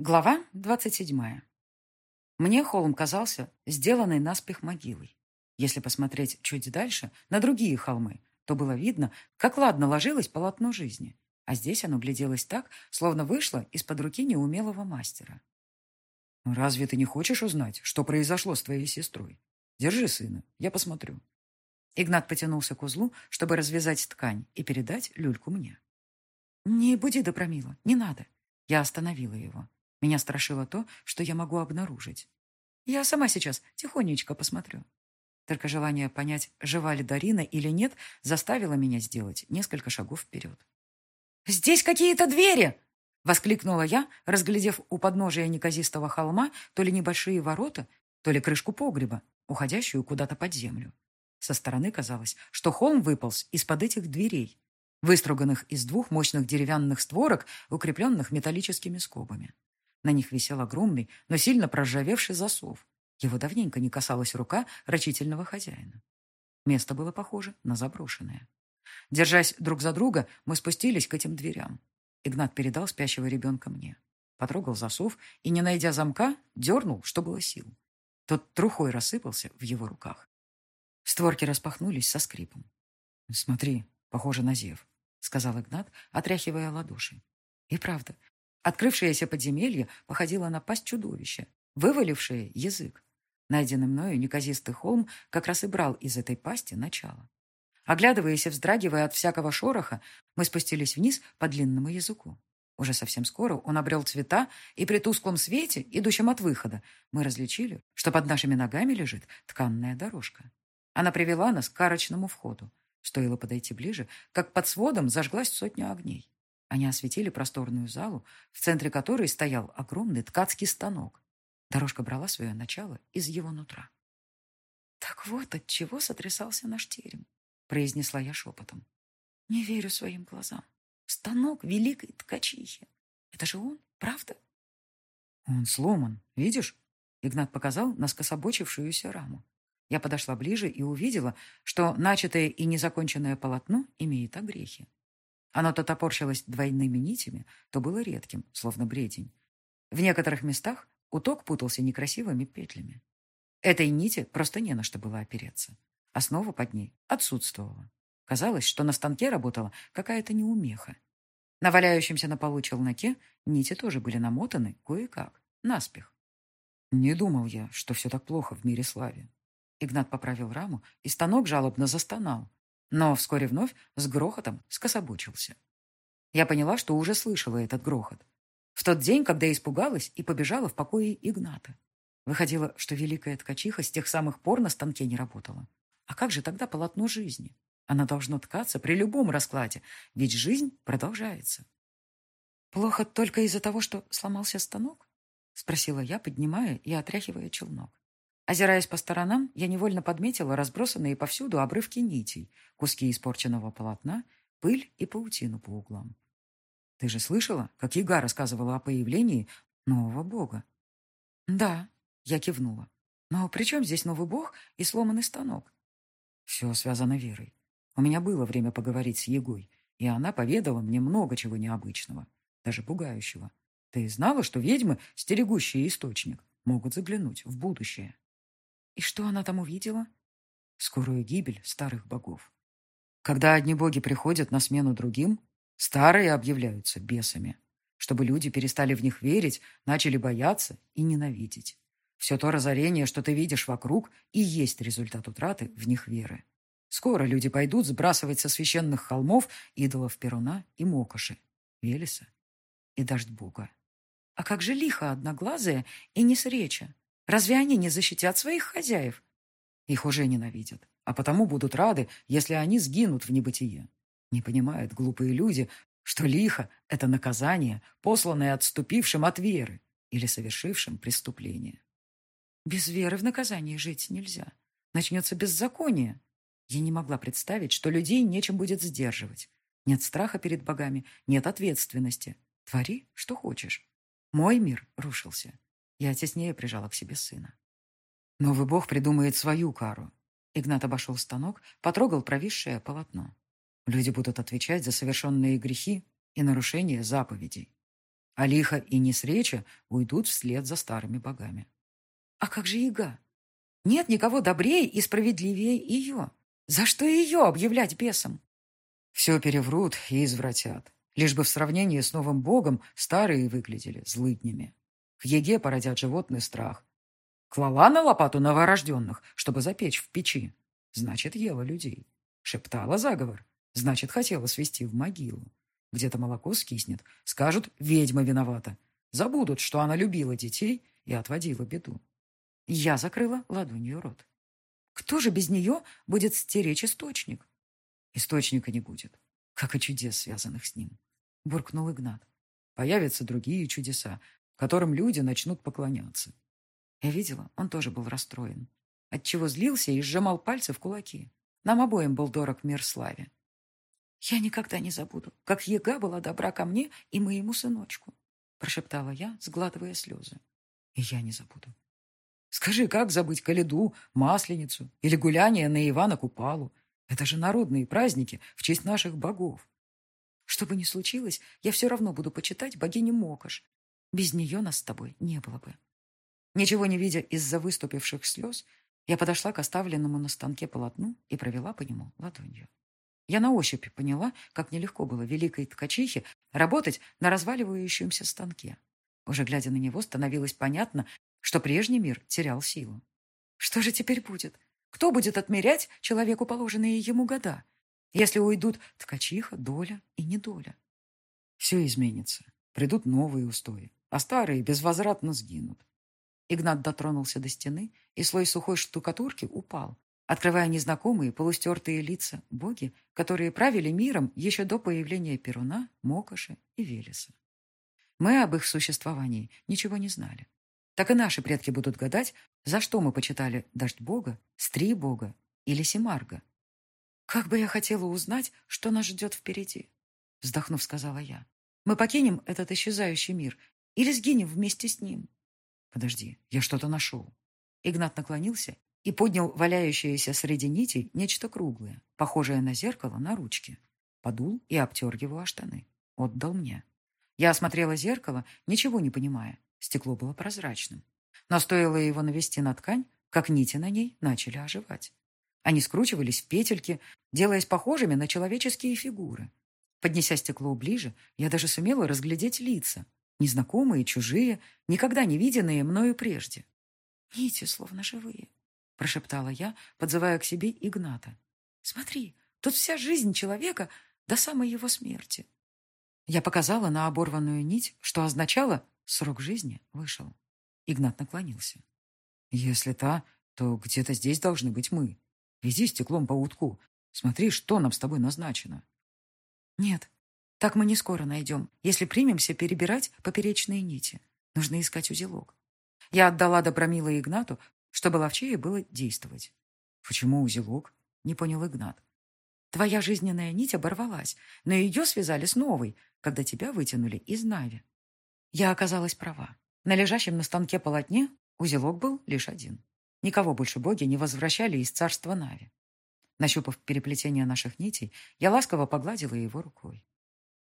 Глава двадцать седьмая. Мне холм казался сделанной наспех могилой. Если посмотреть чуть дальше, на другие холмы, то было видно, как ладно ложилось полотно жизни. А здесь оно гляделось так, словно вышло из-под руки неумелого мастера. «Разве ты не хочешь узнать, что произошло с твоей сестрой? Держи сына, я посмотрю». Игнат потянулся к узлу, чтобы развязать ткань и передать люльку мне. «Не буди, Добромила, не надо». Я остановила его. Меня страшило то, что я могу обнаружить. Я сама сейчас тихонечко посмотрю. Только желание понять, жива ли Дарина или нет, заставило меня сделать несколько шагов вперед. «Здесь какие-то двери!» — воскликнула я, разглядев у подножия неказистого холма то ли небольшие ворота, то ли крышку погреба, уходящую куда-то под землю. Со стороны казалось, что холм выполз из-под этих дверей, выструганных из двух мощных деревянных створок, укрепленных металлическими скобами. На них висел огромный, но сильно проржавевший засов. Его давненько не касалась рука рачительного хозяина. Место было похоже на заброшенное. Держась друг за друга, мы спустились к этим дверям. Игнат передал спящего ребенка мне. Потрогал засов и, не найдя замка, дернул, что было сил. Тот трухой рассыпался в его руках. Створки распахнулись со скрипом. «Смотри, похоже на зев», — сказал Игнат, отряхивая ладоши. И правда, Открывшееся подземелье походило на пасть чудовища, вывалившее язык. Найденный мною неказистый холм как раз и брал из этой пасти начало. Оглядываясь и вздрагивая от всякого шороха, мы спустились вниз по длинному языку. Уже совсем скоро он обрел цвета, и при тусклом свете, идущем от выхода, мы различили, что под нашими ногами лежит тканная дорожка. Она привела нас к карочному входу. Стоило подойти ближе, как под сводом зажглась сотня огней. Они осветили просторную залу, в центре которой стоял огромный ткацкий станок. Дорожка брала свое начало из его нутра. «Так вот от чего сотрясался наш терем», — произнесла я шепотом. «Не верю своим глазам. Станок великой ткачихи. Это же он, правда?» «Он сломан, видишь?» Игнат показал на скособочившуюся раму. Я подошла ближе и увидела, что начатое и незаконченное полотно имеет огрехи. Оно то топорщилось двойными нитями, то было редким, словно бредень. В некоторых местах уток путался некрасивыми петлями. Этой нити просто не на что было опереться. Основа под ней отсутствовала. Казалось, что на станке работала какая-то неумеха. На валяющемся на полу челноке нити тоже были намотаны кое-как, наспех. Не думал я, что все так плохо в мире славе. Игнат поправил раму, и станок жалобно застонал, но вскоре вновь с грохотом скособочился. Я поняла, что уже слышала этот грохот. В тот день, когда испугалась и побежала в покое Игната. Выходило, что великая ткачиха с тех самых пор на станке не работала. А как же тогда полотно жизни? Она должна ткаться при любом раскладе, ведь жизнь продолжается. «Плохо только из-за того, что сломался станок?» — спросила я, поднимая и отряхивая челнок. Озираясь по сторонам, я невольно подметила разбросанные повсюду обрывки нитей, куски испорченного полотна, пыль и паутину по углам. Ты же слышала, как Яга рассказывала о появлении нового бога? Да, я кивнула. Но при чем здесь новый бог и сломанный станок? Все связано верой. У меня было время поговорить с Егой, и она поведала мне много чего необычного, даже пугающего. Ты знала, что ведьмы, стерегущие источник, могут заглянуть в будущее? И что она там увидела? Скорую гибель старых богов. Когда одни боги приходят на смену другим, старые объявляются бесами, чтобы люди перестали в них верить, начали бояться и ненавидеть. Все то разорение, что ты видишь вокруг, и есть результат утраты в них веры. Скоро люди пойдут сбрасывать со священных холмов идолов Перуна и Мокоши, Велеса и Дождь Бога. А как же лихо одноглазая и несреча? Разве они не защитят своих хозяев? Их уже ненавидят, а потому будут рады, если они сгинут в небытие. Не понимают глупые люди, что лихо — это наказание, посланное отступившим от веры или совершившим преступление. Без веры в наказание жить нельзя. Начнется беззаконие. Я не могла представить, что людей нечем будет сдерживать. Нет страха перед богами, нет ответственности. Твори, что хочешь. Мой мир рушился. Я теснее прижала к себе сына. Новый бог придумает свою кару. Игнат обошел станок, потрогал провисшее полотно. Люди будут отвечать за совершенные грехи и нарушение заповедей. а лихо и несреча уйдут вслед за старыми богами. А как же яга? Нет никого добрее и справедливее ее. За что ее объявлять бесом? Все переврут и извратят. Лишь бы в сравнении с новым богом старые выглядели злыднями. К еге породят животный страх. Клала на лопату новорожденных, чтобы запечь в печи. Значит, ела людей. Шептала заговор. Значит, хотела свести в могилу. Где-то молоко скиснет. Скажут, ведьма виновата. Забудут, что она любила детей и отводила беду. Я закрыла ладонью рот. Кто же без нее будет стеречь источник? Источника не будет, как и чудес, связанных с ним. Буркнул Игнат. Появятся другие чудеса, которым люди начнут поклоняться. Я видела, он тоже был расстроен. Отчего злился и сжимал пальцы в кулаки. Нам обоим был дорог мир славе. «Я никогда не забуду, как Ега была добра ко мне и моему сыночку», прошептала я, сглатывая слезы. «И я не забуду». Скажи, как забыть Каледу, Масленицу или гуляние на Ивана Купалу? Это же народные праздники в честь наших богов. Что бы ни случилось, я все равно буду почитать богиню Мокош. Без нее нас с тобой не было бы. Ничего не видя из-за выступивших слез, я подошла к оставленному на станке полотну и провела по нему ладонью. Я на ощупь поняла, как нелегко было великой ткачихе работать на разваливающемся станке. Уже глядя на него, становилось понятно, что прежний мир терял силу. Что же теперь будет? Кто будет отмерять человеку положенные ему года, если уйдут ткачиха, доля и недоля? Все изменится. Придут новые устои, а старые безвозвратно сгинут. Игнат дотронулся до стены, и слой сухой штукатурки упал, открывая незнакомые полустертые лица боги, которые правили миром еще до появления Перуна, Мокоши и Велеса. Мы об их существовании ничего не знали так и наши предки будут гадать, за что мы почитали дождь бога, стри бога или семарга. «Как бы я хотела узнать, что нас ждет впереди», — вздохнув, сказала я. «Мы покинем этот исчезающий мир или сгинем вместе с ним?» «Подожди, я что-то нашел». Игнат наклонился и поднял валяющееся среди нитей нечто круглое, похожее на зеркало на ручке. Подул и обтер его о штаны. Отдал мне. Я осмотрела зеркало, ничего не понимая. Стекло было прозрачным. Но стоило его навести на ткань, как нити на ней начали оживать. Они скручивались в петельки, делаясь похожими на человеческие фигуры. Поднеся стекло ближе, я даже сумела разглядеть лица. Незнакомые, чужие, никогда не виденные мною прежде. «Нити словно живые», — прошептала я, подзывая к себе Игната. «Смотри, тут вся жизнь человека до самой его смерти». Я показала на оборванную нить, что означало Срок жизни вышел. Игнат наклонился. Если та, то где-то здесь должны быть мы. Иди стеклом по утку. Смотри, что нам с тобой назначено. Нет, так мы не скоро найдем, если примемся перебирать поперечные нити. Нужно искать узелок. Я отдала Добромила Игнату, чтобы ловчее было действовать. Почему узелок? Не понял Игнат. Твоя жизненная нить оборвалась, но ее связали с новой, когда тебя вытянули из Нави. Я оказалась права. На лежащем на станке полотне узелок был лишь один. Никого больше боги не возвращали из царства Нави. Нащупав переплетение наших нитей, я ласково погладила его рукой.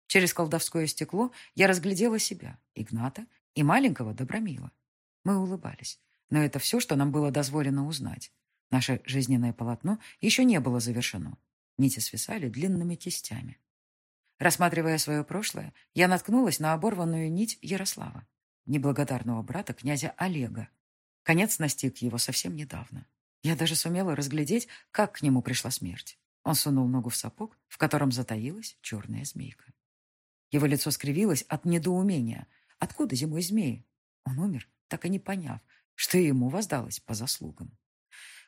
Через колдовское стекло я разглядела себя, Игната и маленького Добромила. Мы улыбались, но это все, что нам было дозволено узнать. Наше жизненное полотно еще не было завершено. Нити свисали длинными кистями. Рассматривая свое прошлое, я наткнулась на оборванную нить Ярослава, неблагодарного брата князя Олега. Конец настиг его совсем недавно. Я даже сумела разглядеть, как к нему пришла смерть. Он сунул ногу в сапог, в котором затаилась черная змейка. Его лицо скривилось от недоумения. Откуда зимой змеи? Он умер, так и не поняв, что ему воздалось по заслугам.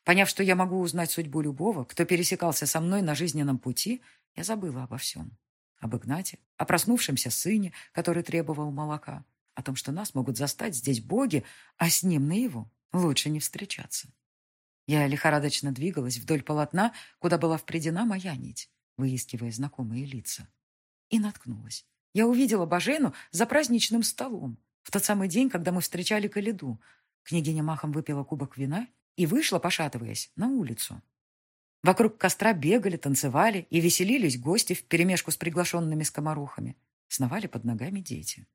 Поняв, что я могу узнать судьбу любого, кто пересекался со мной на жизненном пути, я забыла обо всем. Об Игнате, о проснувшемся сыне, который требовал молока, о том, что нас могут застать здесь боги, а с ним наяву лучше не встречаться. Я лихорадочно двигалась вдоль полотна, куда была впредена моя нить, выискивая знакомые лица. И наткнулась. Я увидела Бажену за праздничным столом, в тот самый день, когда мы встречали Калиду. Княгиня махом выпила кубок вина и вышла, пошатываясь, на улицу. Вокруг костра бегали, танцевали и веселились гости вперемешку с приглашенными скоморохами. Сновали под ногами дети.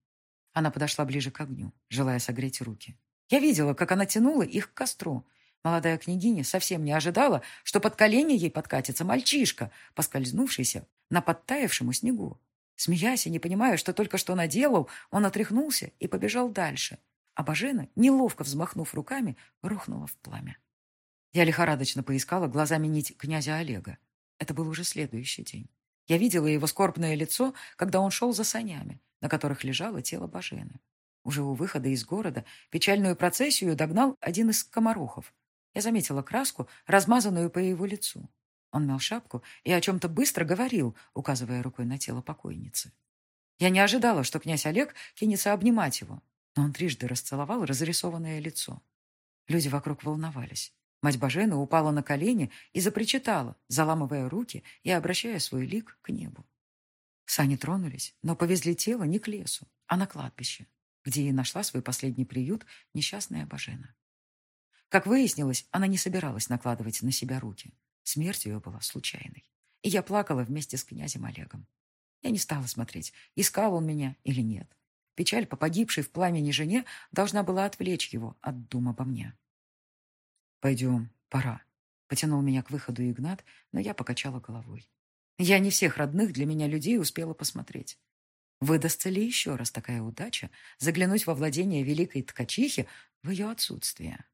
Она подошла ближе к огню, желая согреть руки. Я видела, как она тянула их к костру. Молодая княгиня совсем не ожидала, что под колени ей подкатится мальчишка, поскользнувшийся на подтаявшему снегу. Смеясь и не понимая, что только что наделал, он отряхнулся и побежал дальше. А Бажена, неловко взмахнув руками, рухнула в пламя. Я лихорадочно поискала глазами нить князя Олега. Это был уже следующий день. Я видела его скорбное лицо, когда он шел за санями, на которых лежало тело Бажены. Уже у выхода из города печальную процессию догнал один из комарохов. Я заметила краску, размазанную по его лицу. Он мял шапку и о чем-то быстро говорил, указывая рукой на тело покойницы. Я не ожидала, что князь Олег кинется обнимать его, но он трижды расцеловал разрисованное лицо. Люди вокруг волновались. Мать Бажена упала на колени и запричитала, заламывая руки и обращая свой лик к небу. Сани тронулись, но повезли тело не к лесу, а на кладбище, где и нашла свой последний приют несчастная Бажена. Как выяснилось, она не собиралась накладывать на себя руки. Смерть ее была случайной. И я плакала вместе с князем Олегом. Я не стала смотреть, искал он меня или нет. Печаль по погибшей в пламени жене должна была отвлечь его от дум обо мне. «Пойдем, пора», — потянул меня к выходу Игнат, но я покачала головой. Я не всех родных для меня людей успела посмотреть. Выдастся ли еще раз такая удача заглянуть во владение великой ткачихи в ее отсутствие?